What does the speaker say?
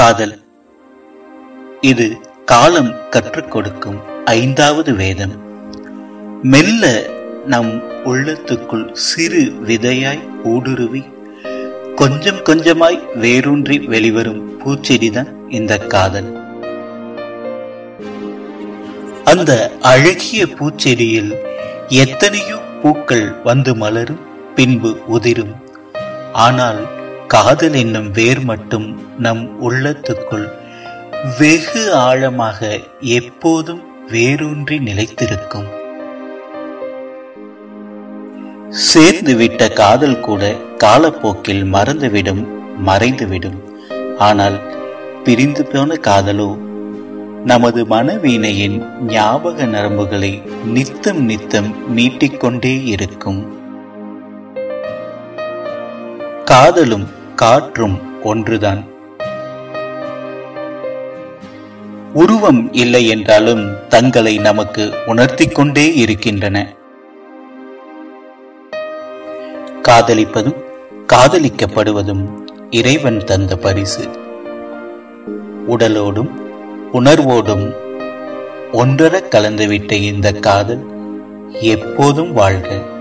காதல். இது காலம் கற்றுக் கொடுக்கும் ஐந்தாவது வேதம். மெல்ல நம் உள்ளத்துக்குள் சிறு விதையாய் ஊடுருவி கொஞ்சம் கொஞ்சமாய் வேரூன்றி வெளிவரும் பூச்செடிதான் இந்த காதல். அந்த அழகிய பூச்செடியில் எத்தனையோ பூக்கள் வந்து மலரும் பின்பு உதிரும். ஆனால் காதல் என்னும் வேர் மட்டும் நம் உள்ளத்துக்குள் வெகு ஆழமாக எப்போதும் வேரூன்றி நிலைத்திருக்கும். சேர்ந்துவிட்ட காதல் கூட காலப்போக்கில் மறந்துவிடும் மறைந்துவிடும். ஆனால் பிரிந்து போன காதலோ நமது மனவீனையின் ஞாபக நரம்புகளை நித்தம் நித்தம் மீட்டிக்கொண்டே இருக்கும். காதலும் காற்றும் ஒன்றுதான். உருவம் இல்லை என்றாலும் தங்களை நமக்கு உணர்த்தி கொண்டே இருக்கின்றன. காதலிப்பதும் காதலிக்கப்படுவதும் இறைவன் தந்த பரிசு. உடலோடும் உணர்வோடும் ஒன்றர கலந்துவிட்ட இந்த காதல் எப்போதும் வாழ்க.